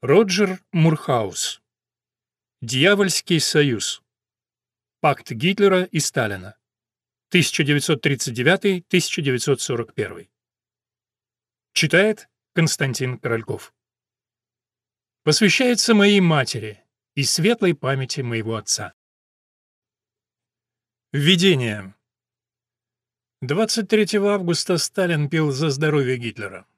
Роджер Мурхаус. Дьявольский союз. Пакт Гитлера и Сталина. 1939-1941. Читает Константин Корольков. Посвящается моей матери и светлой памяти моего отца. Введение. 23 августа Сталин пил за здоровье Гитлера.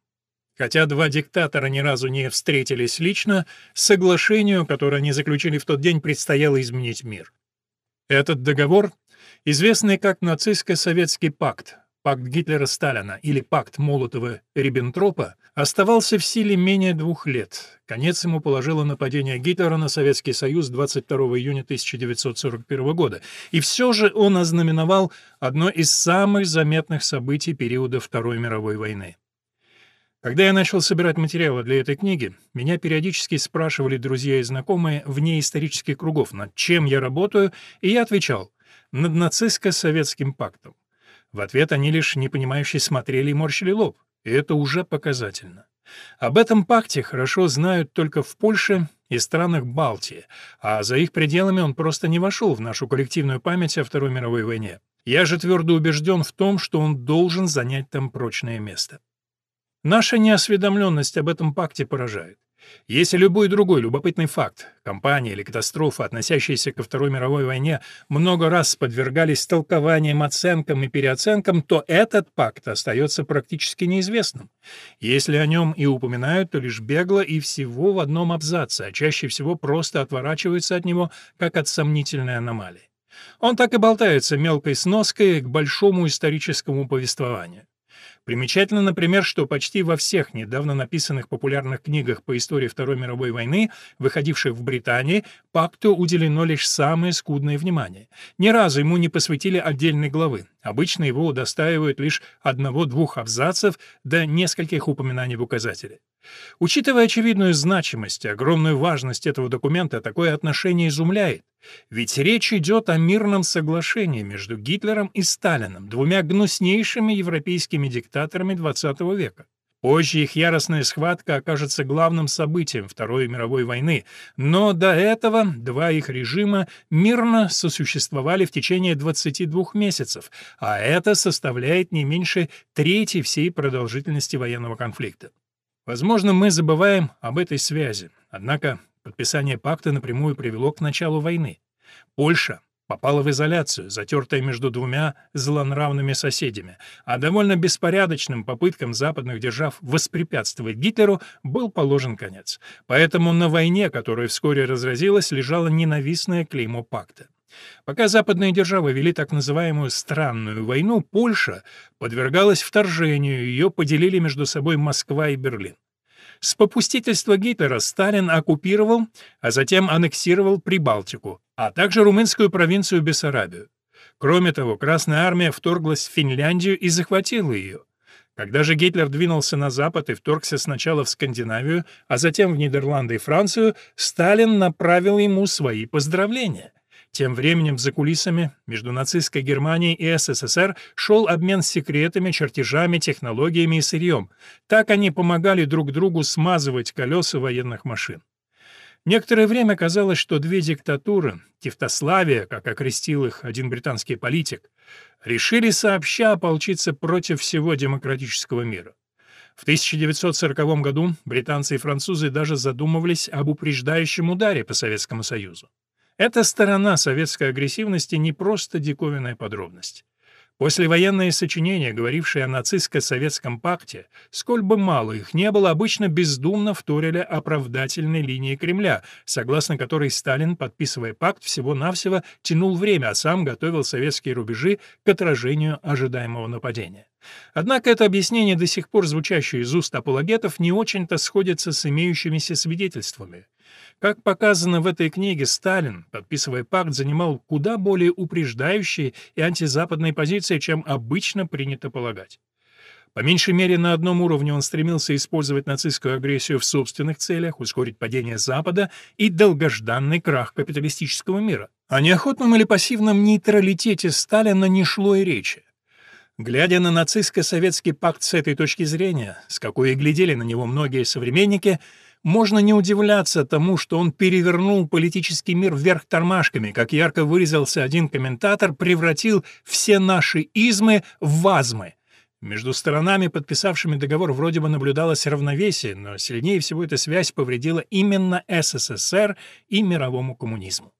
Хотя два диктатора ни разу не встретились лично, соглашению, которое они заключили в тот день, предстояло изменить мир. Этот договор, известный как нацистско-советский пакт, пакт Гитлера-Сталина или пакт Молотова-Риббентропа, оставался в силе менее двух лет. Конец ему положило нападение Гитлера на Советский Союз 22 июня 1941 года, и все же он ознаменовал одно из самых заметных событий периода Второй мировой войны. Когда я начал собирать материалы для этой книги, меня периодически спрашивали друзья и знакомые вне исторических кругов, над чем я работаю, и я отвечал — над нацистско-советским пактом. В ответ они лишь непонимающе смотрели и морщили лоб, и это уже показательно. Об этом пакте хорошо знают только в Польше и странах Балтии, а за их пределами он просто не вошел в нашу коллективную память о Второй мировой войне. Я же твердо убежден в том, что он должен занять там прочное место. Наша неосведомленность об этом пакте поражает. Если любой другой любопытный факт, кампания или катастрофа, относящиеся ко Второй мировой войне, много раз подвергались толкованиям, оценкам и переоценкам, то этот пакт остается практически неизвестным. Если о нем и упоминают, то лишь бегло и всего в одном абзаце, а чаще всего просто отворачиваются от него, как от сомнительной аномалии. Он так и болтается мелкой сноской к большому историческому повествованию. Примечательно, например, что почти во всех недавно написанных популярных книгах по истории Второй мировой войны, выходивших в Британии, пакту уделено лишь самое скудное внимание. Ни разу ему не посвятили отдельной главы. Обычно его удостаивают лишь одного-двух абзацев до нескольких упоминаний в указателе. Учитывая очевидную значимость и огромную важность этого документа, такое отношение изумляет. Ведь речь идет о мирном соглашении между Гитлером и Сталином, двумя гнуснейшими европейскими диктаторами XX века. Позже их яростная схватка окажется главным событием Второй мировой войны, но до этого два их режима мирно сосуществовали в течение 22 месяцев, а это составляет не меньше трети всей продолжительности военного конфликта. Возможно, мы забываем об этой связи, однако подписание пакта напрямую привело к началу войны. Польша попала в изоляцию, затертая между двумя злонравными соседями, а довольно беспорядочным попыткам западных держав воспрепятствовать Гитлеру был положен конец. Поэтому на войне, которая вскоре разразилась, лежало ненавистное клеймо пакта. Пока западные державы вели так называемую «странную войну», Польша подвергалась вторжению, ее поделили между собой Москва и Берлин. С попустительства Гитлера Сталин оккупировал, а затем аннексировал Прибалтику, а также румынскую провинцию Бессарабию. Кроме того, Красная армия вторглась в Финляндию и захватила ее. Когда же Гитлер двинулся на запад и вторгся сначала в Скандинавию, а затем в Нидерланды и Францию, Сталин направил ему свои поздравления. Тем временем за кулисами между нацистской Германией и СССР шел обмен секретами, чертежами, технологиями и сырьем. Так они помогали друг другу смазывать колеса военных машин. Некоторое время казалось, что две диктатуры, Тевтославия, как окрестил их один британский политик, решили сообща ополчиться против всего демократического мира. В 1940 году британцы и французы даже задумывались об упреждающем ударе по Советскому Союзу. Эта сторона советской агрессивности не просто диковинная подробность. Послевоенные сочинения, говорившие о нацистско-советском пакте, сколь бы мало их не было, обычно бездумно вторили оправдательной линии Кремля, согласно которой Сталин, подписывая пакт, всего-навсего тянул время, а сам готовил советские рубежи к отражению ожидаемого нападения. Однако это объяснение, до сих пор звучащее из уст апологетов, не очень-то сходится с имеющимися свидетельствами. Как показано в этой книге, Сталин, подписывая пакт, занимал куда более упреждающие и антизападные позиции, чем обычно принято полагать. По меньшей мере, на одном уровне он стремился использовать нацистскую агрессию в собственных целях, ускорить падение Запада и долгожданный крах капиталистического мира. О неохотном или пассивном нейтралитете Сталина не шло и речи. Глядя на нацистско-советский пакт с этой точки зрения, с какой и глядели на него многие современники, можно не удивляться тому, что он перевернул политический мир вверх тормашками, как ярко выразился один комментатор, превратил все наши измы в вазмы. Между сторонами, подписавшими договор, вроде бы наблюдалось равновесие, но сильнее всего эта связь повредила именно СССР и мировому коммунизму.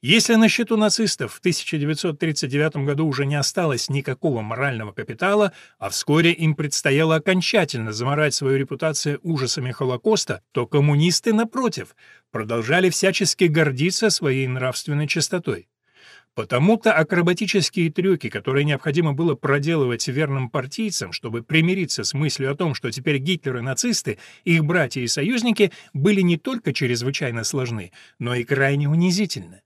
Если на счету нацистов в 1939 году уже не осталось никакого морального капитала, а вскоре им предстояло окончательно заморать свою репутацию ужасами Холокоста, то коммунисты, напротив, продолжали всячески гордиться своей нравственной чистотой. Потому-то акробатические трюки, которые необходимо было проделывать верным партийцам, чтобы примириться с мыслью о том, что теперь Гитлер и нацисты, их братья и союзники, были не только чрезвычайно сложны, но и крайне унизительны.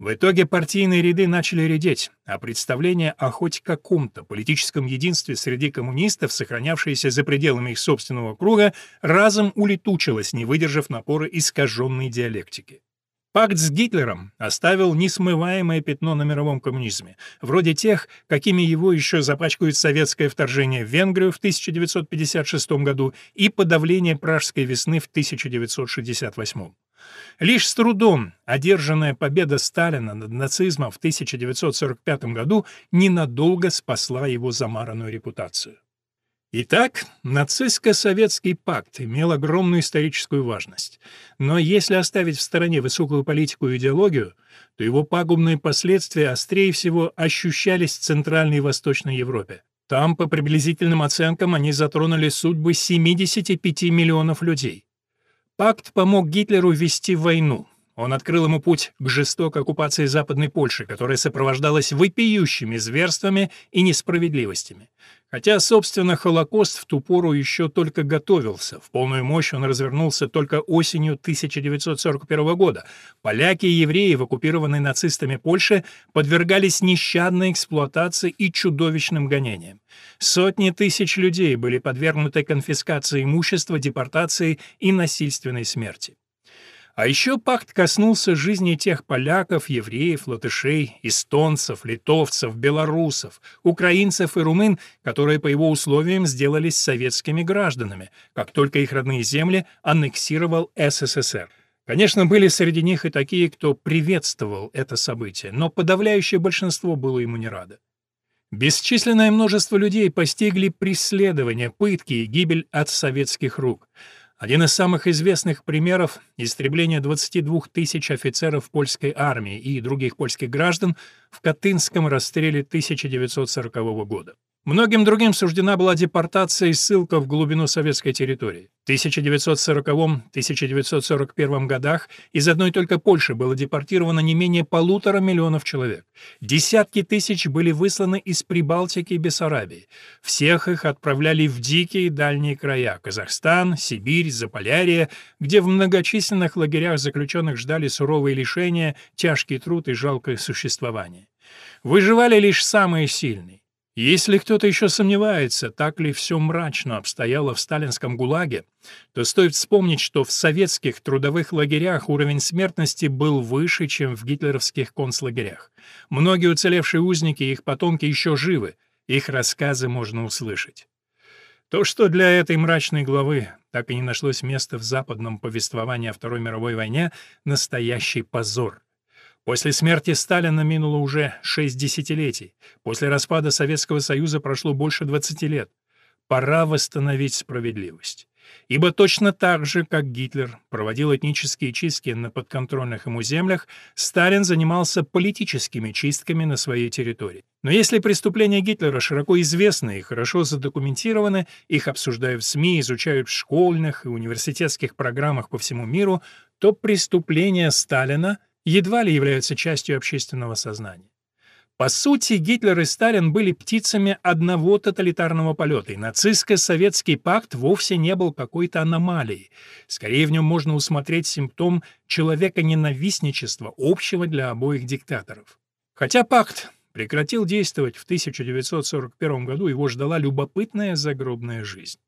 В итоге партийные ряды начали редеть, а представление о хоть каком-то политическом единстве среди коммунистов, сохранявшееся за пределами их собственного круга, разом улетучилось, не выдержав напора искаженной диалектики. Пакт с Гитлером оставил несмываемое пятно на мировом коммунизме, вроде тех, какими его еще запачкают советское вторжение в Венгрию в 1956 году и подавление Пражской весны в 1968. Лишь с трудом одержанная победа Сталина над нацизмом в 1945 году ненадолго спасла его замаранную репутацию. Итак, нацистско-советский пакт имел огромную историческую важность. Но если оставить в стороне высокую политику и идеологию, то его пагубные последствия острее всего ощущались в Центральной и Восточной Европе. Там, по приблизительным оценкам, они затронули судьбы 75 миллионов людей. Пакт помог Гитлеру вести войну. Он открыл ему путь к жестокой оккупации Западной Польши, которая сопровождалась вопиющими зверствами и несправедливостями. Хотя, собственно, Холокост в ту пору еще только готовился. В полную мощь он развернулся только осенью 1941 года. Поляки и евреи в оккупированной нацистами Польше подвергались нещадной эксплуатации и чудовищным гонениям. Сотни тысяч людей были подвергнуты конфискации имущества, депортации и насильственной смерти. А еще пакт коснулся жизни тех поляков, евреев, латышей, эстонцев, литовцев, белорусов, украинцев и румын, которые по его условиям сделались советскими гражданами, как только их родные земли аннексировал СССР. Конечно, были среди них и такие, кто приветствовал это событие, но подавляющее большинство было ему не радо. Бесчисленное множество людей постигли преследования, пытки и гибель от советских рук — один из самых известных примеров — истребление 22 тысяч офицеров польской армии и других польских граждан в Катынском расстреле 1940 года. Многим другим суждена была депортация и ссылка в глубину советской территории. В 1940-1941 годах из одной только Польши было депортировано не менее полутора миллионов человек. Десятки тысяч были высланы из Прибалтики и Бессарабии. Всех их отправляли в дикие дальние края – Казахстан, Сибирь, Заполярье, где в многочисленных лагерях заключенных ждали суровые лишения, тяжкий труд и жалкое существование. Выживали лишь самые сильные. Если кто-то еще сомневается, так ли все мрачно обстояло в сталинском ГУЛАГе, то стоит вспомнить, что в советских трудовых лагерях уровень смертности был выше, чем в гитлеровских концлагерях. Многие уцелевшие узники и их потомки еще живы, их рассказы можно услышать. То, что для этой мрачной главы так и не нашлось места в западном повествовании о Второй мировой войне, настоящий позор — После смерти Сталина минуло уже шесть десятилетий. После распада Советского Союза прошло больше 20 лет. Пора восстановить справедливость. Ибо точно так же, как Гитлер проводил этнические чистки на подконтрольных ему землях, Сталин занимался политическими чистками на своей территории. Но если преступления Гитлера широко известны и хорошо задокументированы, их обсуждают в СМИ, изучают в школьных и университетских программах по всему миру, то преступления Сталина — едва ли являются частью общественного сознания. По сути, Гитлер и Сталин были птицами одного тоталитарного полета, и нацистско-советский пакт вовсе не был какой-то аномалией. Скорее, в нем можно усмотреть симптом человека-ненавистничества, общего для обоих диктаторов. Хотя пакт прекратил действовать в 1941 году, его ждала любопытная загробная жизнь.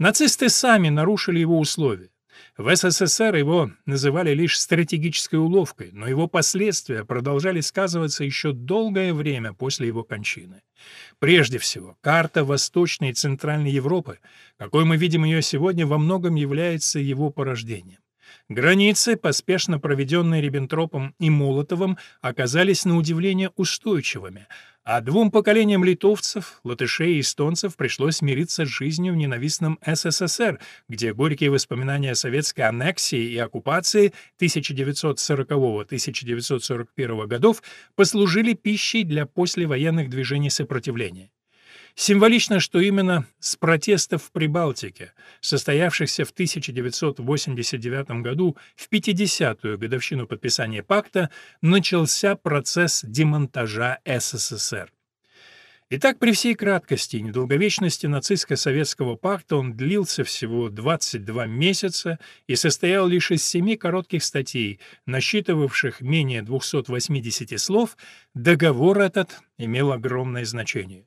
Нацисты сами нарушили его условия. В СССР его называли лишь стратегической уловкой, но его последствия продолжали сказываться еще долгое время после его кончины. Прежде всего, карта Восточной и Центральной Европы, какой мы видим ее сегодня, во многом является его порождением. Границы, поспешно проведенные Риббентропом и Молотовым, оказались на удивление устойчивыми, а двум поколениям литовцев, латышей и эстонцев пришлось смириться с жизнью в ненавистном СССР, где горькие воспоминания о советской аннексии и оккупации 1940-1941 годов послужили пищей для послевоенных движений сопротивления. Символично, что именно с протестов в Прибалтике, состоявшихся в 1989 году в 50-ю годовщину подписания пакта, начался процесс демонтажа СССР. Итак, при всей краткости и недолговечности нацистско-советского пакта он длился всего 22 месяца и состоял лишь из семи коротких статей, насчитывавших менее 280 слов, договор этот имел огромное значение.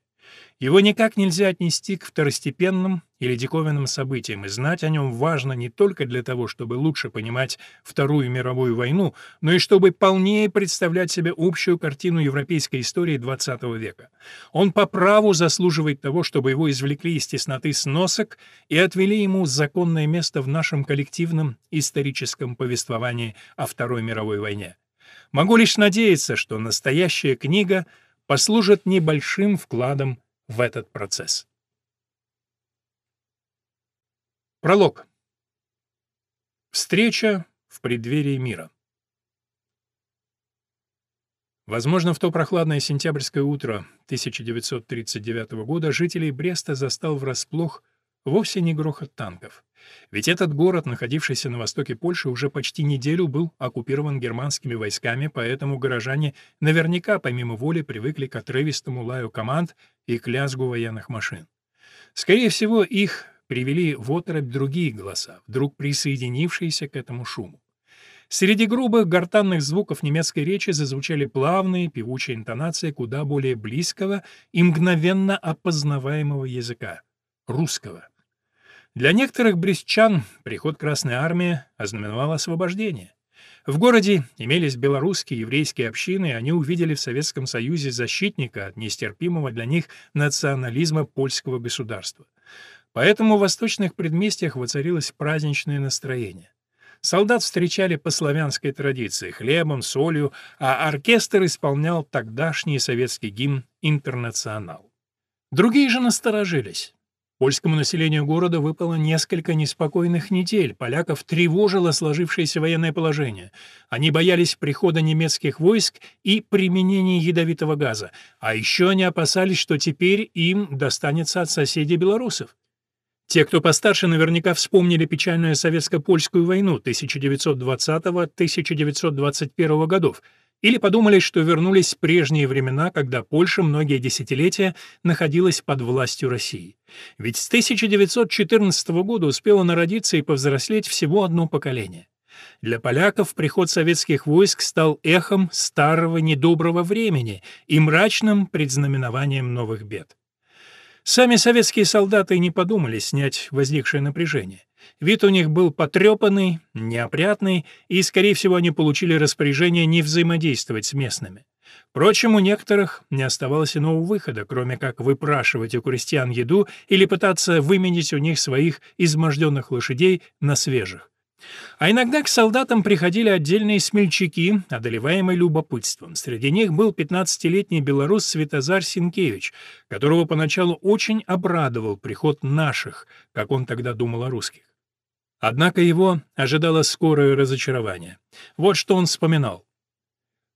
Его никак нельзя отнести к второстепенным или диковинным событиям, и знать о нем важно не только для того, чтобы лучше понимать Вторую мировую войну, но и чтобы полнее представлять себе общую картину европейской истории XX века. Он по праву заслуживает того, чтобы его извлекли из тесноты сносок и отвели ему законное место в нашем коллективном историческом повествовании о Второй мировой войне. Могу лишь надеяться, что настоящая книга послужит небольшим вкладом в этот процесс. Пролог. Встреча в преддверии мира. Возможно, в то прохладное сентябрьское утро 1939 года жителей Бреста застал врасплох вовсе не грохот танков. Ведь этот город, находившийся на востоке Польши, уже почти неделю был оккупирован германскими войсками, поэтому горожане наверняка помимо воли привыкли к отрывистому лаю команд и к лязгу военных машин. Скорее всего, их привели в оторопь другие голоса, вдруг присоединившиеся к этому шуму. Среди грубых гортанных звуков немецкой речи зазвучали плавные, певучие интонации куда более близкого и мгновенно опознаваемого языка — русского. Для некоторых брестчан приход Красной Армии ознаменовал освобождение. В городе имелись белорусские и еврейские общины, и они увидели в Советском Союзе защитника от нестерпимого для них национализма польского государства. Поэтому в восточных предместьях воцарилось праздничное настроение. Солдат встречали по славянской традиции, хлебом, солью, а оркестр исполнял тогдашний советский гимн «Интернационал». Другие же насторожились. Польскому населению города выпало несколько неспокойных недель, поляков тревожило сложившееся военное положение. Они боялись прихода немецких войск и применения ядовитого газа, а еще они опасались, что теперь им достанется от соседей белорусов. Те, кто постарше, наверняка вспомнили печальную советско-польскую войну 1920-1921 годов, или подумали, что вернулись прежние времена, когда Польша многие десятилетия находилась под властью России. Ведь с 1914 года успело народиться и повзрослеть всего одно поколение. Для поляков приход советских войск стал эхом старого недоброго времени и мрачным предзнаменованием новых бед. Сами советские солдаты не подумали снять возникшее напряжение. Вид у них был потрепанный, неопрятный, и, скорее всего, они получили распоряжение не взаимодействовать с местными. Впрочем, у некоторых не оставалось иного выхода, кроме как выпрашивать у крестьян еду или пытаться выменить у них своих изможденных лошадей на свежих. А иногда к солдатам приходили отдельные смельчаки, одолеваемые любопытством. Среди них был 15-летний белорус Светозар Синкевич, которого поначалу очень обрадовал приход наших, как он тогда думал о русских. Однако его ожидало скорое разочарование. Вот что он вспоминал.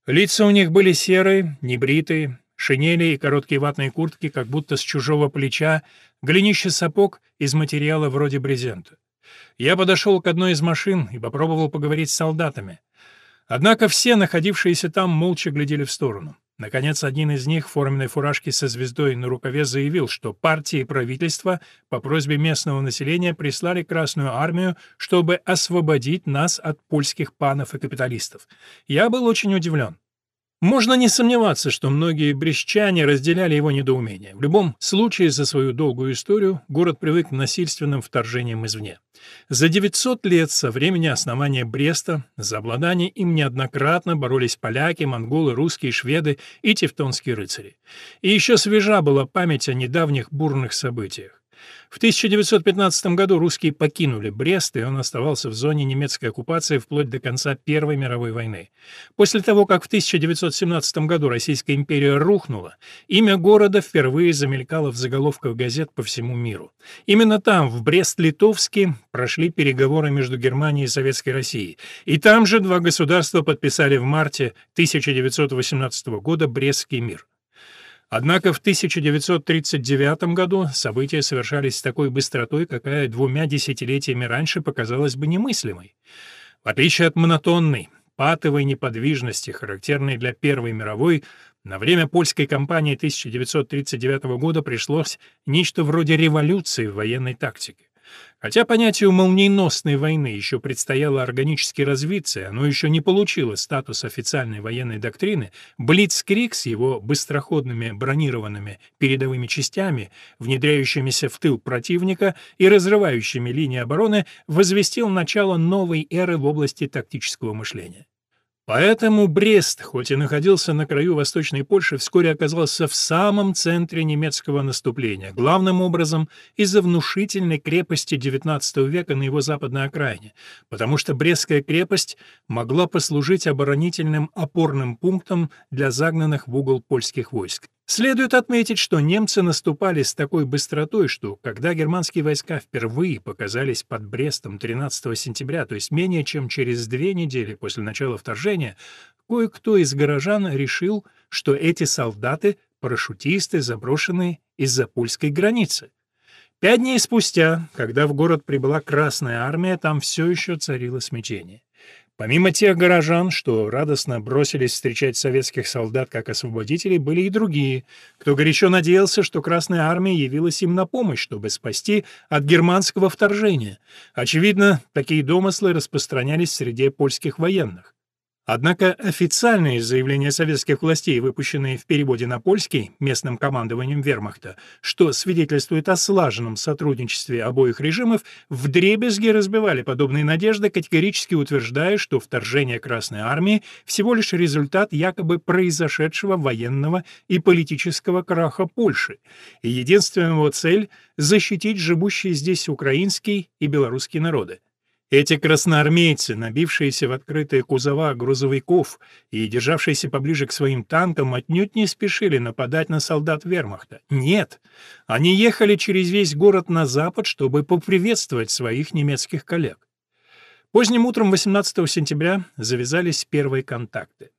Лица у них были серые, небритые, шинели и короткие ватные куртки, как будто с чужого плеча, голенище сапог из материала вроде брезента. Я подошел к одной из машин и попробовал поговорить с солдатами. Однако все, находившиеся там, молча глядели в сторону. Наконец, один из них в форменной фуражке со звездой на рукаве заявил, что партии и правительство по просьбе местного населения прислали Красную армию, чтобы освободить нас от польских панов и капиталистов. Я был очень удивлен. Можно не сомневаться, что многие брещане разделяли его недоумение. В любом случае, за свою долгую историю город привык к насильственным вторжениям извне. За 900 лет со времени основания Бреста за обладание им неоднократно боролись поляки, монголы, русские, шведы и тевтонские рыцари. И еще свежа была память о недавних бурных событиях. В 1915 году русские покинули Брест, и он оставался в зоне немецкой оккупации вплоть до конца Первой мировой войны. После того, как в 1917 году Российская империя рухнула, имя города впервые замелькало в заголовках газет по всему миру. Именно там, в Брест-Литовске, прошли переговоры между Германией и Советской Россией, и там же два государства подписали в марте 1918 года Брестский мир. Однако в 1939 году события совершались с такой быстротой, какая двумя десятилетиями раньше показалась бы немыслимой. В отличие от монотонной, патовой неподвижности, характерной для Первой мировой, на время польской кампании 1939 года пришлось нечто вроде революции в военной тактике. Хотя понятию молниеносной войны еще предстояло органически развиться, оно еще не получило статус официальной военной доктрины, Блицкриг с его быстроходными бронированными передовыми частями, внедряющимися в тыл противника и разрывающими линии обороны, возвестил начало новой эры в области тактического мышления. Поэтому Брест, хоть и находился на краю Восточной Польши, вскоре оказался в самом центре немецкого наступления, главным образом из-за внушительной крепости XIX века на его западной окраине, потому что Брестская крепость могла послужить оборонительным опорным пунктом для загнанных в угол польских войск. Следует отметить, что немцы наступали с такой быстротой, что, когда германские войска впервые показались под Брестом 13 сентября, то есть менее чем через две недели после начала вторжения, кое-кто из горожан решил, что эти солдаты — парашютисты, заброшенные из-за польской границы. Пять дней спустя, когда в город прибыла Красная Армия, там все еще царило смятение. Помимо тех горожан, что радостно бросились встречать советских солдат как освободителей, были и другие, кто горячо надеялся, что Красная Армия явилась им на помощь, чтобы спасти от германского вторжения. Очевидно, такие домыслы распространялись среди польских военных. Однако официальные заявления советских властей, выпущенные в переводе на польский местным командованием вермахта, что свидетельствует о слаженном сотрудничестве обоих режимов, вдребезги разбивали подобные надежды, категорически утверждая, что вторжение Красной Армии всего лишь результат якобы произошедшего военного и политического краха Польши, и единственная его цель — защитить живущие здесь украинские и белорусские народы. Эти красноармейцы, набившиеся в открытые кузова грузовиков и державшиеся поближе к своим танкам, отнюдь не спешили нападать на солдат вермахта. Нет, они ехали через весь город на запад, чтобы поприветствовать своих немецких коллег. Поздним утром 18 сентября завязались первые контакты.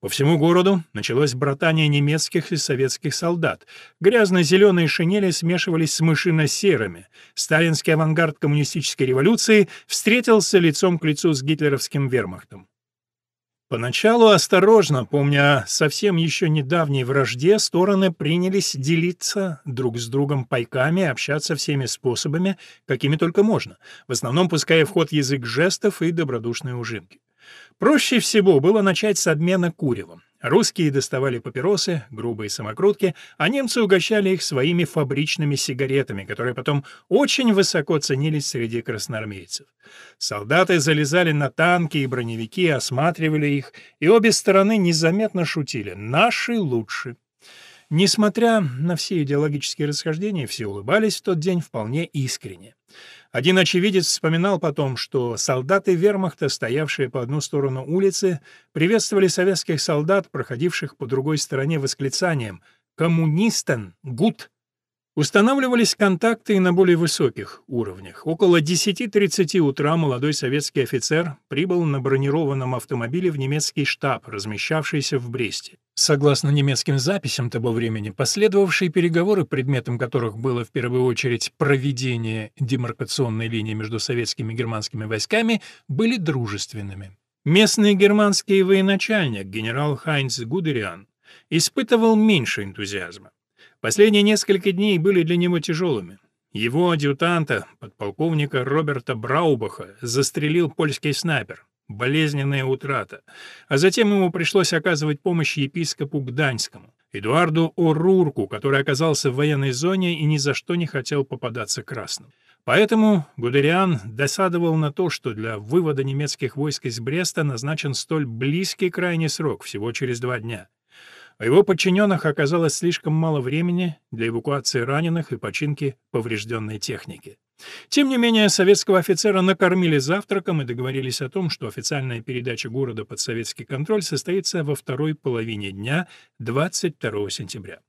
По всему городу началось братание немецких и советских солдат. Грязно-зеленые шинели смешивались с мышино-серыми. Сталинский авангард коммунистической революции встретился лицом к лицу с гитлеровским вермахтом. Поначалу осторожно, помня о совсем еще недавней вражде, стороны принялись делиться друг с другом пайками общаться всеми способами, какими только можно, в основном пуская в ход язык жестов и добродушные ужимки. Проще всего было начать с обмена куревом. Русские доставали папиросы, грубые самокрутки, а немцы угощали их своими фабричными сигаретами, которые потом очень высоко ценились среди красноармейцев. Солдаты залезали на танки и броневики, осматривали их, и обе стороны незаметно шутили «наши лучше». Несмотря на все идеологические расхождения, все улыбались в тот день вполне искренне. Один очевидец вспоминал потом, что солдаты вермахта, стоявшие по одну сторону улицы, приветствовали советских солдат, проходивших по другой стороне восклицанием «Коммунистен! Гуд!» Устанавливались контакты и на более высоких уровнях. Около 10.30 утра молодой советский офицер прибыл на бронированном автомобиле в немецкий штаб, размещавшийся в Бресте. Согласно немецким записям того времени, последовавшие переговоры, предметом которых было в первую очередь проведение демаркационной линии между советскими и германскими войсками, были дружественными. Местный германский военачальник, генерал Хайнц Гудериан, испытывал меньше энтузиазма. Последние несколько дней были для него тяжелыми. Его адъютанта, подполковника Роберта Браубаха, застрелил польский снайпер. болезненная утрата, а затем ему пришлось оказывать помощь епископу Гданьскому, Эдуарду О'Рурку, который оказался в военной зоне и ни за что не хотел попадаться красным. Поэтому Гудериан досадовал на то, что для вывода немецких войск из Бреста назначен столь близкий крайний срок, всего через два дня. У его подчиненных оказалось слишком мало времени для эвакуации раненых и починки поврежденной техники. Тем не менее, советского офицера накормили завтраком и договорились о том, что официальная передача города под советский контроль состоится во второй половине дня 22 сентября.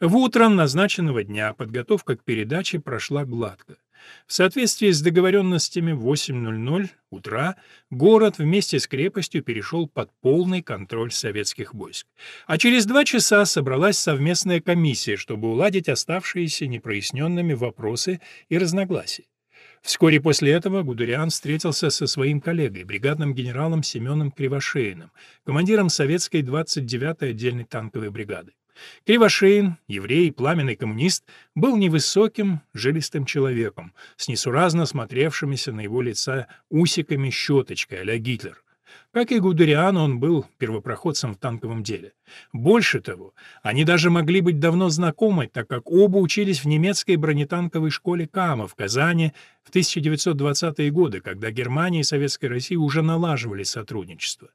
В утро назначенного дня подготовка к передаче прошла гладко. В соответствии с договоренностями в 8.00 утра город вместе с крепостью перешел под полный контроль советских войск. А через два часа собралась совместная комиссия, чтобы уладить оставшиеся непроясненными вопросы и разногласия. Вскоре после этого Гудериан встретился со своим коллегой, бригадным генералом Семеном Кривошеиным, командиром советской 29-й отдельной танковой бригады. Кривошеин, еврей, пламенный коммунист, был невысоким, жилистым человеком, с несуразно смотревшимися на его лица усиками-щеточкой а Гитлер. Как и Гудериан, он был первопроходцем в танковом деле. Больше того, они даже могли быть давно знакомы, так как оба учились в немецкой бронетанковой школе Кама в Казани в 1920-е годы, когда Германия и Советская Россия уже налаживали сотрудничество.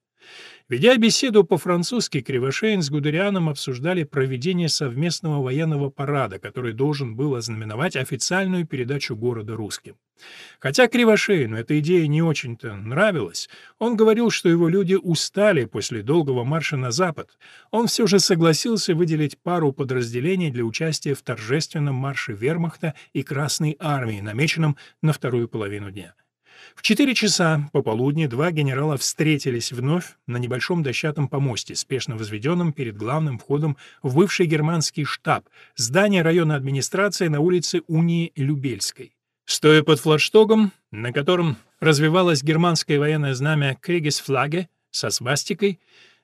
Ведя беседу по-французски, Кривошеин с Гудерианом обсуждали проведение совместного военного парада, который должен был ознаменовать официальную передачу города русским. Хотя Кривошеину эта идея не очень-то нравилась, он говорил, что его люди устали после долгого марша на запад. Он все же согласился выделить пару подразделений для участия в торжественном марше вермахта и Красной армии, намеченном на вторую половину дня. В четыре часа пополудни два генерала встретились вновь на небольшом дощатом помосте, спешно возведенном перед главным входом в бывший германский штаб, здание района администрации на улице Унии Любельской. Стоя под флагштогом, на котором развивалось германское военное знамя Кригесфлаге со свастикой,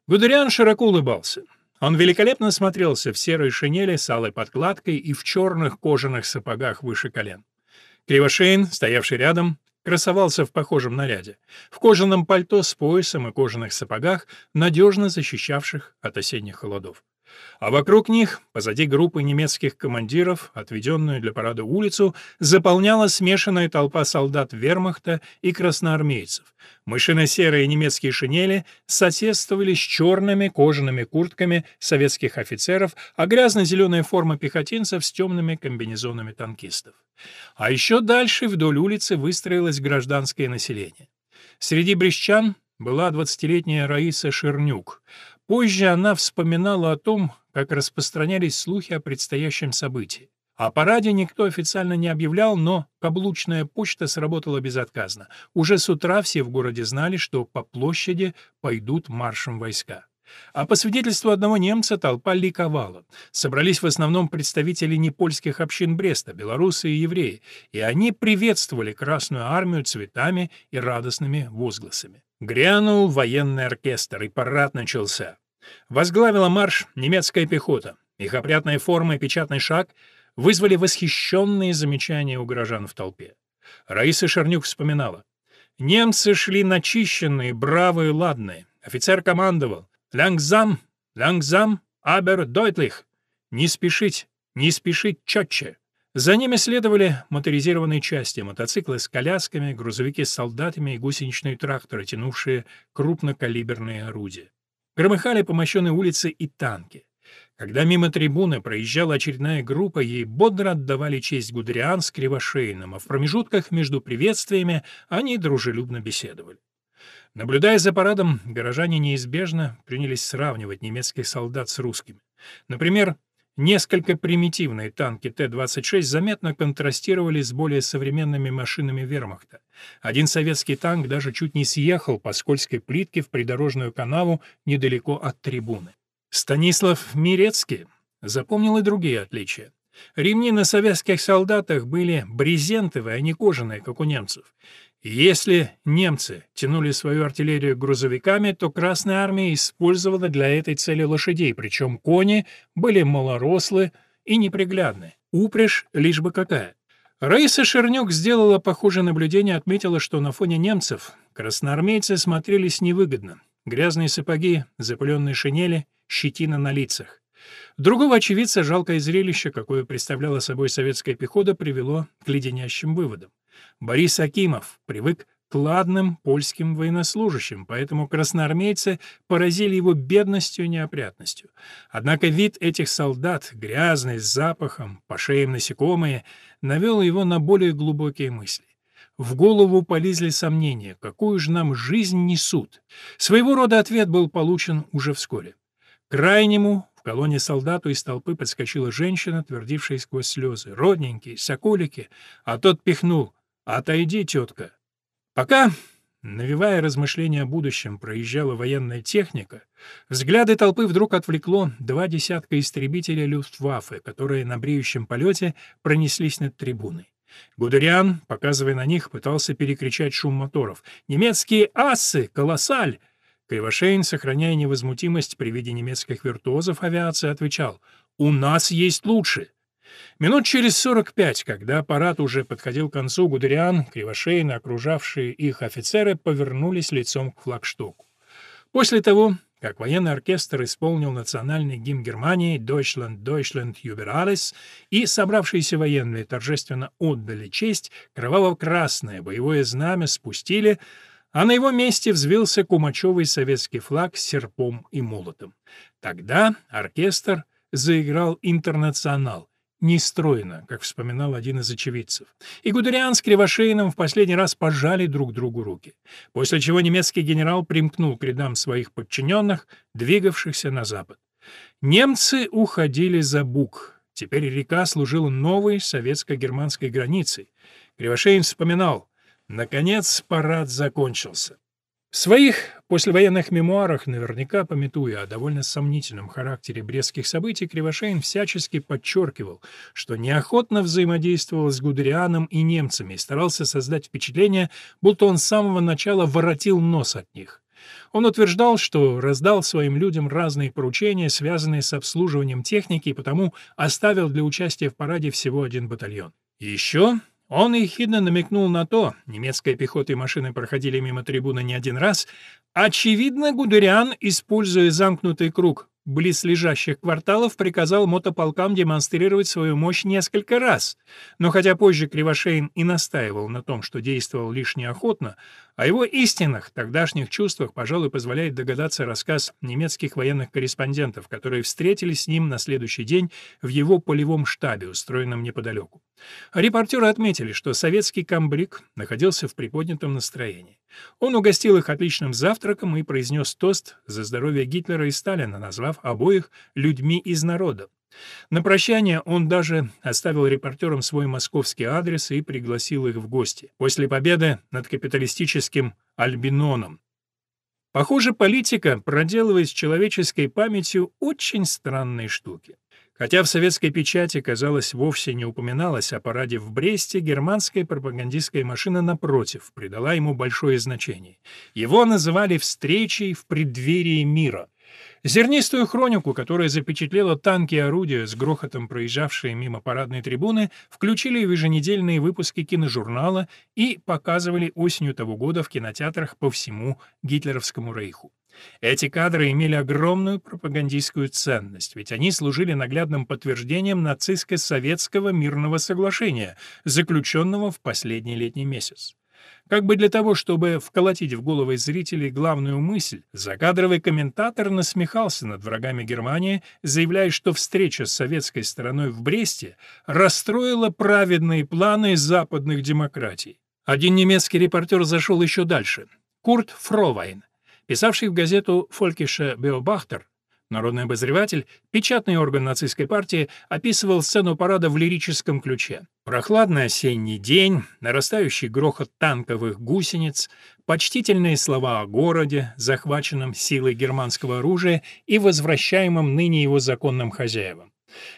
Гудериан широко улыбался. Он великолепно смотрелся в серой шинели с алой подкладкой и в черных кожаных сапогах выше колен. Кривошеин, стоявший рядом, красовался в похожем наряде, в кожаном пальто с поясом и кожаных сапогах, надежно защищавших от осенних холодов. А вокруг них, позади группы немецких командиров, отведенную для парада улицу, заполняла смешанная толпа солдат вермахта и красноармейцев. Мышино-серые немецкие шинели соседствовали с черными кожаными куртками советских офицеров, а грязно-зеленая форма пехотинцев с темными комбинезонами танкистов. А еще дальше вдоль улицы выстроилось гражданское население. Среди брещан была двадцатилетняя Раиса Шернюк — Позже она вспоминала о том, как распространялись слухи о предстоящем событии. О параде никто официально не объявлял, но каблучная почта сработала безотказно. Уже с утра все в городе знали, что по площади пойдут маршем войска. А по свидетельству одного немца толпа ликовала. Собрались в основном представители непольских общин Бреста, белорусы и евреи, и они приветствовали Красную армию цветами и радостными возгласами. Грянул военный оркестр, и парад начался. Возглавила марш немецкая пехота. Их опрятная форма и печатный шаг вызвали восхищенные замечания у горожан в толпе. Раиса Шернюк вспоминала. Немцы шли начищенные, бравые, ладные. Офицер командовал. «Лангзам, лангзам, абер дойтлих». «Не спешить, не спешить четче». За ними следовали моторизированные части, мотоциклы с колясками, грузовики с солдатами и гусеничные тракторы, тянувшие крупнокалиберные орудия. Громыхали по мощенной улице и танки. Когда мимо трибуны проезжала очередная группа, ей бодро отдавали честь Гудериан с Кривошейным, а в промежутках между приветствиями они дружелюбно беседовали. Наблюдая за парадом, горожане неизбежно принялись сравнивать немецких солдат с русскими. Например, Несколько примитивные танки Т-26 заметно контрастировали с более современными машинами вермахта. Один советский танк даже чуть не съехал по скользкой плитке в придорожную канаву недалеко от трибуны. Станислав Мирецкий запомнил и другие отличия. Ремни на советских солдатах были брезентовые, а не кожаные, как у немцев. Если немцы тянули свою артиллерию грузовиками, то Красная Армия использовала для этой цели лошадей, причем кони были малорослы и неприглядны. Упряжь лишь бы какая. Раиса Шернюк сделала похожее наблюдение, отметила, что на фоне немцев красноармейцы смотрелись невыгодно. Грязные сапоги, запыленные шинели, щетина на лицах. Другого очевидца жалкое зрелище, какое представляла собой советская пехота, привело к леденящим выводам. Борис Акимов привык к ладным польским военнослужащим, поэтому красноармейцы поразили его бедностью и неопрятностью. Однако вид этих солдат, грязный, с запахом, по шеям насекомые, навел его на более глубокие мысли. В голову полезли сомнения, какую же нам жизнь несут. Своего рода ответ был получен уже вскоре. Крайнему в колонне солдату из толпы подскочила женщина, твердившая сквозь слезы. «Родненький, соколики!» А тот пихнул. «Отойди, тетка!» Пока, навевая размышления о будущем, проезжала военная техника, взгляды толпы вдруг отвлекло два десятка истребителей Люфтваффе, которые на бреющем полете пронеслись над трибуной. Гудериан, показывая на них, пытался перекричать шум моторов. «Немецкие асы! Колоссаль!» Кривошейн, сохраняя невозмутимость при виде немецких виртуозов авиации, отвечал «У нас есть лучше!» Минут через сорок пять, когда парад уже подходил к концу, Гудериан, Кривошейн окружавшие их офицеры повернулись лицом к флагштоку. После того, как военный оркестр исполнил национальный гимн Германии «Deutschland, Deutschland alles», и собравшиеся военные торжественно отдали честь, кроваво-красное боевое знамя спустили, а на его месте взвился кумачевый советский флаг с серпом и молотом. Тогда оркестр заиграл «Интернационал», нестройно, как вспоминал один из очевидцев. И Гудериан с Кривошеиным в последний раз пожали друг другу руки, после чего немецкий генерал примкнул к рядам своих подчиненных, двигавшихся на запад. Немцы уходили за Буг. Теперь река служила новой советско-германской границей. Кривошеин вспоминал, наконец парад закончился. В своих послевоенных мемуарах, наверняка пометуя о довольно сомнительном характере брестских событий, Кривошеин всячески подчеркивал, что неохотно взаимодействовал с Гудерианом и немцами и старался создать впечатление, будто он с самого начала воротил нос от них. Он утверждал, что раздал своим людям разные поручения, связанные с обслуживанием техники, и потому оставил для участия в параде всего один батальон. Еще он ехидно намекнул на то, немецкая пехота и машины проходили мимо трибуны не один раз, очевидно, Гудериан, используя замкнутый круг близлежащих кварталов приказал мотополкам демонстрировать свою мощь несколько раз. Но хотя позже Кривошеин и настаивал на том, что действовал лишь неохотно, о его истинных тогдашних чувствах, пожалуй, позволяет догадаться рассказ немецких военных корреспондентов, которые встретились с ним на следующий день в его полевом штабе, устроенном неподалеку. Репортеры отметили, что советский комбриг находился в приподнятом настроении. Он угостил их отличным завтраком и произнес тост за здоровье Гитлера и Сталина, назвав обоих «людьми из народа». На прощание он даже оставил репортерам свой московский адрес и пригласил их в гости. После победы над капиталистическим Альбиноном. Похоже, политика проделывает с человеческой памятью очень странные штуки. Хотя в советской печати, казалось, вовсе не упоминалось о параде в Бресте, германская пропагандистская машина, напротив, придала ему большое значение. Его называли «встречей в преддверии мира». Зернистую хронику, которая запечатлела танки и орудия с грохотом проезжавшие мимо парадной трибуны, включили в еженедельные выпуски киножурнала и показывали осенью того года в кинотеатрах по всему гитлеровскому рейху. Эти кадры имели огромную пропагандистскую ценность, ведь они служили наглядным подтверждением нацистско-советского мирного соглашения, заключенного в последний летний месяц. Как бы для того, чтобы вколотить в головы зрителей главную мысль, закадровый комментатор насмехался над врагами Германии, заявляя, что встреча с советской стороной в Бресте расстроила праведные планы западных демократий. Один немецкий репортер зашел еще дальше. Курт Фровайн, писавший в газету «Фолькише Беобахтер», Народный обозреватель, печатный орган нацистской партии, описывал сцену парада в лирическом ключе. Прохладный осенний день, нарастающий грохот танковых гусениц, почтительные слова о городе, захваченном силой германского оружия и возвращаемом ныне его законным хозяевам.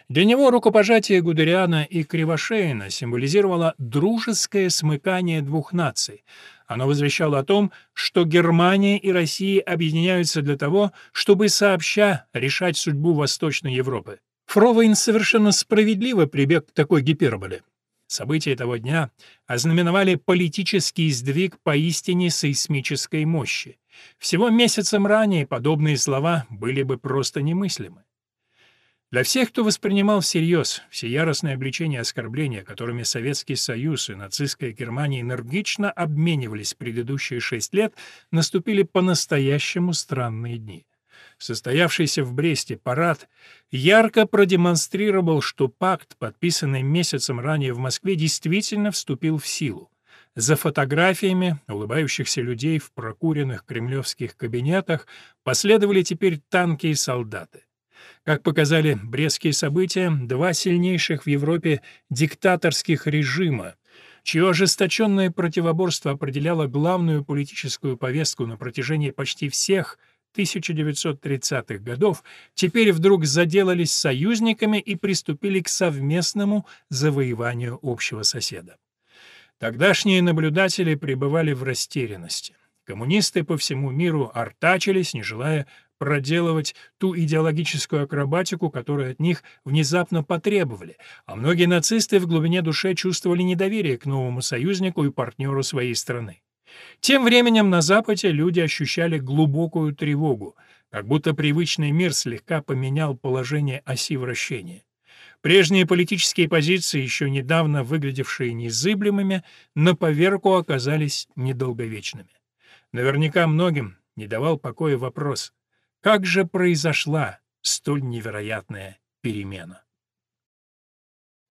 Для него рукопожатие Гудериана и Кривошеина символизировало дружеское смыкание двух наций. Оно возвещало о том, что Германия и Россия объединяются для того, чтобы сообща решать судьбу Восточной Европы. Фровейн совершенно справедливо прибег к такой гиперболе. События того дня ознаменовали политический сдвиг поистине сейсмической мощи. Всего месяцем ранее подобные слова были бы просто немыслимы. Для всех, кто воспринимал всерьез все яростные обличения и оскорбления, которыми Советский Союз и нацистская Германия энергично обменивались предыдущие шесть лет, наступили по-настоящему странные дни. Состоявшийся в Бресте парад ярко продемонстрировал, что пакт, подписанный месяцем ранее в Москве, действительно вступил в силу. За фотографиями улыбающихся людей в прокуренных кремлевских кабинетах последовали теперь танки и солдаты. Как показали брестские события, два сильнейших в Европе диктаторских режима, чье ожесточенное противоборство определяло главную политическую повестку на протяжении почти всех 1930-х годов, теперь вдруг заделались союзниками и приступили к совместному завоеванию общего соседа. Тогдашние наблюдатели пребывали в растерянности. Коммунисты по всему миру артачились, не желая проделывать ту идеологическую акробатику, которую от них внезапно потребовали, а многие нацисты в глубине души чувствовали недоверие к новому союзнику и партнеру своей страны. Тем временем на Западе люди ощущали глубокую тревогу, как будто привычный мир слегка поменял положение оси вращения. Прежние политические позиции, еще недавно выглядевшие незыблемыми, на поверку оказались недолговечными. Наверняка многим не давал покоя вопрос, как же произошла столь невероятная перемена?